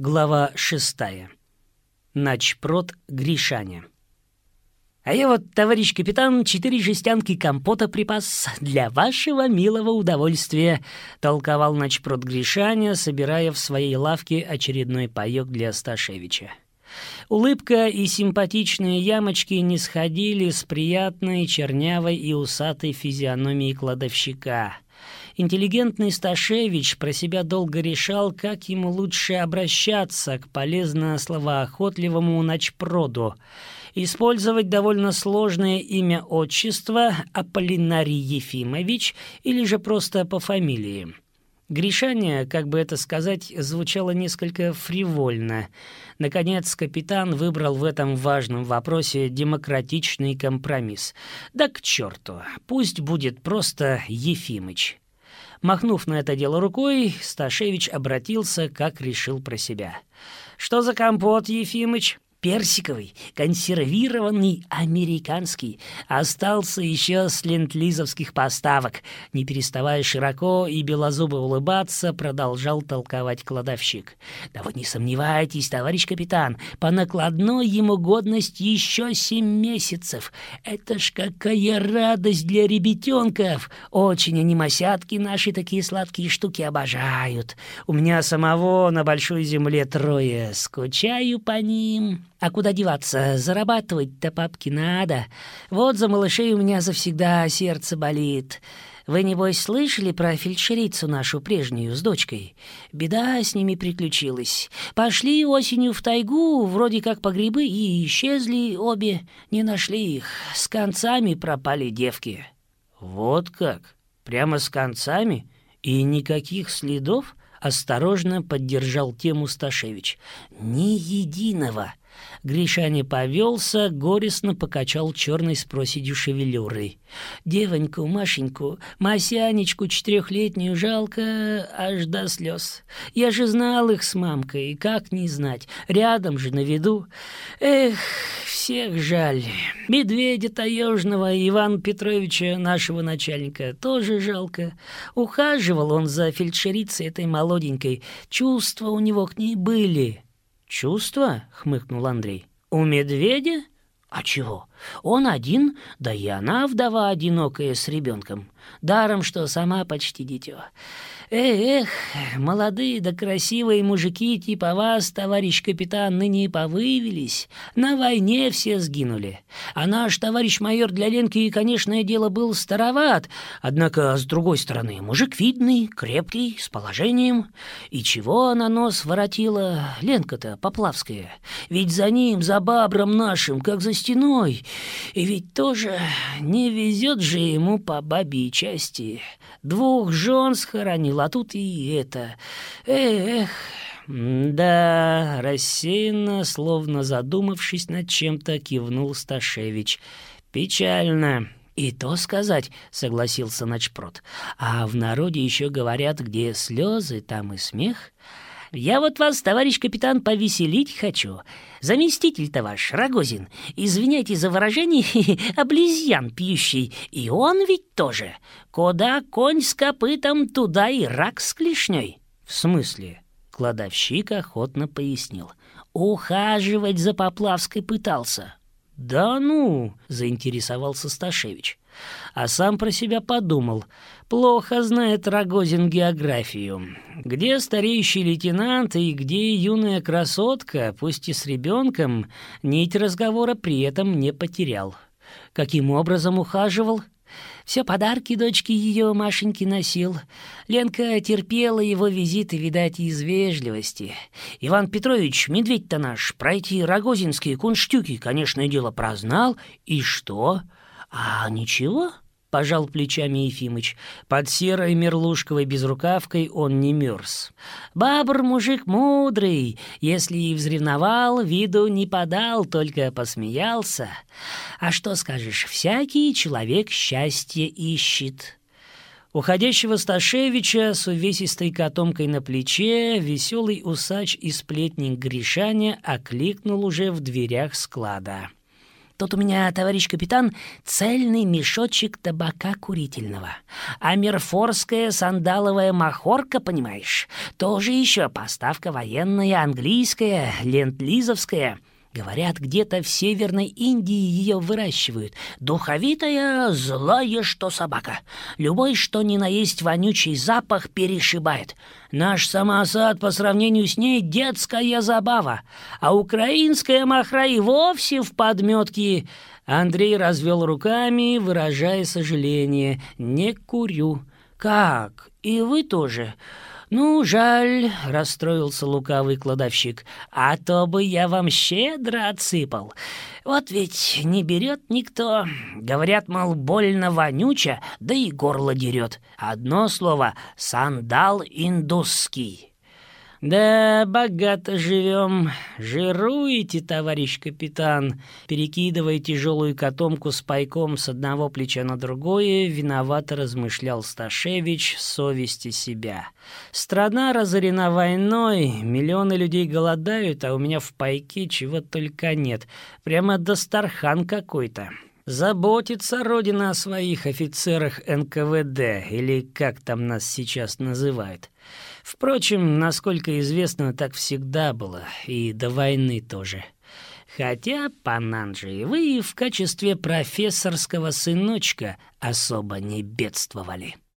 Глава шестая. Начпрот Гришаня. А я вот, товарищ капитан, четыре жестянки компота припас для вашего милого удовольствия, толковал начпрот Гришаня, собирая в своей лавке очередной паёк для Сташевича. Улыбка и симпатичные ямочки не сходили с приятной чернявой и усатой физиономией кладовщика — Интеллигентный Сташевич про себя долго решал, как ему лучше обращаться к полезно словоохотливому начпроду. Использовать довольно сложное имя отчества Аполлинарий Ефимович или же просто по фамилии. Гришание, как бы это сказать, звучало несколько фривольно. Наконец, капитан выбрал в этом важном вопросе демократичный компромисс. Да к черту, пусть будет просто Ефимыч. Махнув на это дело рукой, Сташевич обратился, как решил про себя. «Что за компот, Ефимыч?» Персиковый, консервированный, американский. Остался еще с ленд-лизовских поставок. Не переставая широко и белозубо улыбаться, продолжал толковать кладовщик. «Да вы не сомневайтесь, товарищ капитан, по накладной ему годность еще семь месяцев. Это ж какая радость для ребятенков! Очень они масятки наши такие сладкие штуки обожают. У меня самого на большой земле трое. Скучаю по ним». А куда деваться? Зарабатывать-то папки надо. Вот за малышей у меня завсегда сердце болит. Вы, небось, слышали про фельдшерицу нашу прежнюю с дочкой? Беда с ними приключилась. Пошли осенью в тайгу, вроде как по грибы, и исчезли обе. Не нашли их. С концами пропали девки». «Вот как? Прямо с концами? И никаких следов?» Осторожно поддержал тему Сташевич. «Ни единого!» Гриша не повелся, горестно покачал черной с проседью шевелюрой. Девоньку, Машеньку, Масянечку четырехлетнюю жалко аж до слез. Я же знал их с мамкой, как не знать, рядом же на виду. Эх, всех жаль. Медведя таежного Ивана Петровича, нашего начальника, тоже жалко. Ухаживал он за фельдшерицей этой молоденькой, чувства у него к ней были». «Чувство?» — хмыкнул Андрей. «У медведя? А чего? Он один, да и она вдова одинокая с ребенком. Даром, что сама почти дитё. Эх, молодые да красивые мужики типа вас, товарищ капитан, ныне повывелись. На войне все сгинули. А наш товарищ майор для Ленки, конечно, дело был староват. Однако, с другой стороны, мужик видный, крепкий, с положением. И чего она нос воротила, Ленка-то Поплавская? Ведь за ним, за бабром нашим, как за стеной. И ведь тоже не везет же ему по бабьей части. Двух жен схоронил, а тут и это. Эх, да, рассеянно, словно задумавшись над чем-то, кивнул Сташевич. Печально. «И то сказать», — согласился Начпрот. «А в народе еще говорят, где слезы, там и смех». Я вот вас, товарищ капитан, повеселить хочу. Заместитель-то ваш, Рогозин, извиняйте за выражение, облизьян пьющий, и он ведь тоже. Куда конь с копытом, туда и рак с клешней. В смысле? Кладовщик охотно пояснил. Ухаживать за Поплавской пытался. «Да ну!» — заинтересовался Сташевич. А сам про себя подумал. Плохо знает Рогозин географию. Где стареющий лейтенант и где юная красотка, пусть и с ребенком, нить разговора при этом не потерял. Каким образом ухаживал? Все подарки дочки ее Машеньки носил. Ленка терпела его визиты, видать, из вежливости. Иван Петрович, медведь-то наш, пройти рогозинские кунштюки, конечно, дело прознал. И что? А ничего? — пожал плечами Ефимыч. Под серой мерлушковой безрукавкой он не мерз. «Бабр мужик мудрый, если и взревновал, виду не подал, только посмеялся. А что скажешь, всякий человек счастье ищет». Уходящего Сташевича с увесистой котомкой на плече веселый усач и сплетник Гришаня окликнул уже в дверях склада. Тут у меня, товарищ капитан, цельный мешочек табака курительного. А мерфорская сандаловая махорка, понимаешь, тоже еще поставка военная, английская, ленд-лизовская — Говорят, где-то в Северной Индии ее выращивают. Духовитая, злая, что собака. Любой, что ни на есть вонючий запах, перешибает. Наш самосад по сравнению с ней детская забава. А украинская махра и вовсе в подметке. Андрей развел руками, выражая сожаление. «Не курю». «Как? И вы тоже?» «Ну, жаль», — расстроился лукавый кладовщик, «а то бы я вам щедро отсыпал. Вот ведь не берет никто. Говорят, мол, больно вонюча, да и горло дерет. Одно слово — сандал индусский». «Да, богато живем. Жируете, товарищ капитан!» Перекидывая тяжелую котомку с пайком с одного плеча на другое, виновато размышлял Сташевич совести себя. «Страна разорена войной, миллионы людей голодают, а у меня в пайке чего только нет. Прямо Дастархан какой-то». Заботится Родина о своих офицерах НКВД, или как там нас сейчас называют. Впрочем, насколько известно, так всегда было, и до войны тоже. Хотя, Пананджи, вы в качестве профессорского сыночка особо не бедствовали.